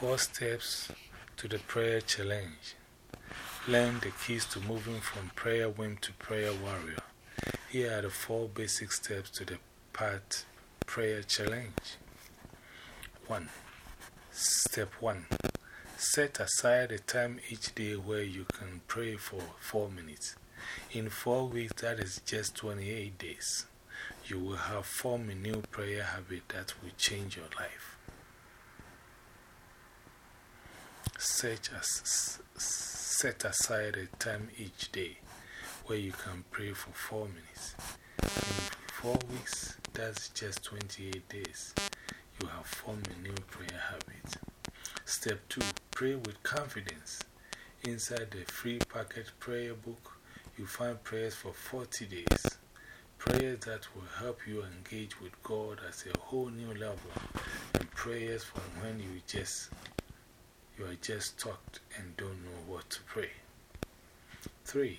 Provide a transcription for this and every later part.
Four steps to the prayer challenge. Learn the keys to moving from prayer wimp to prayer warrior. Here are the four basic steps to the part prayer challenge. 1. Step 1. Set aside a time each day where you can pray for 4 minutes. In 4 weeks, that is just 28 days. You will have formed a new prayer habit that will change your life. Set, as, set aside a time each day where you can pray for 4 minutes. In 4 weeks, that's just 28 days. You have formed a new prayer habit. Step 2 Pray with confidence. Inside the free Pocket prayer book, you find prayers for 40 days. Prayers that will help you engage with God at a whole new level, and prayers from when you just you are just stuck and don't know what to pray. 3.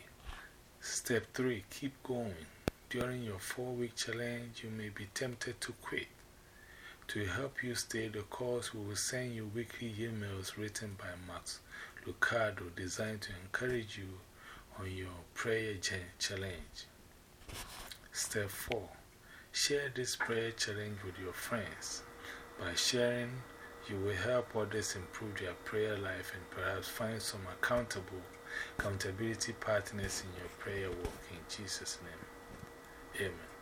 Step 3 Keep going. During your four week challenge, you may be tempted to quit. To help you stay the course, we will send you weekly emails written by Max Lucado designed to encourage you on your prayer challenge. Step 4 Share this prayer challenge with your friends. By sharing, you will help others improve their prayer life and perhaps find some accountable accountability partners in your prayer work. In Jesus' name, Amen.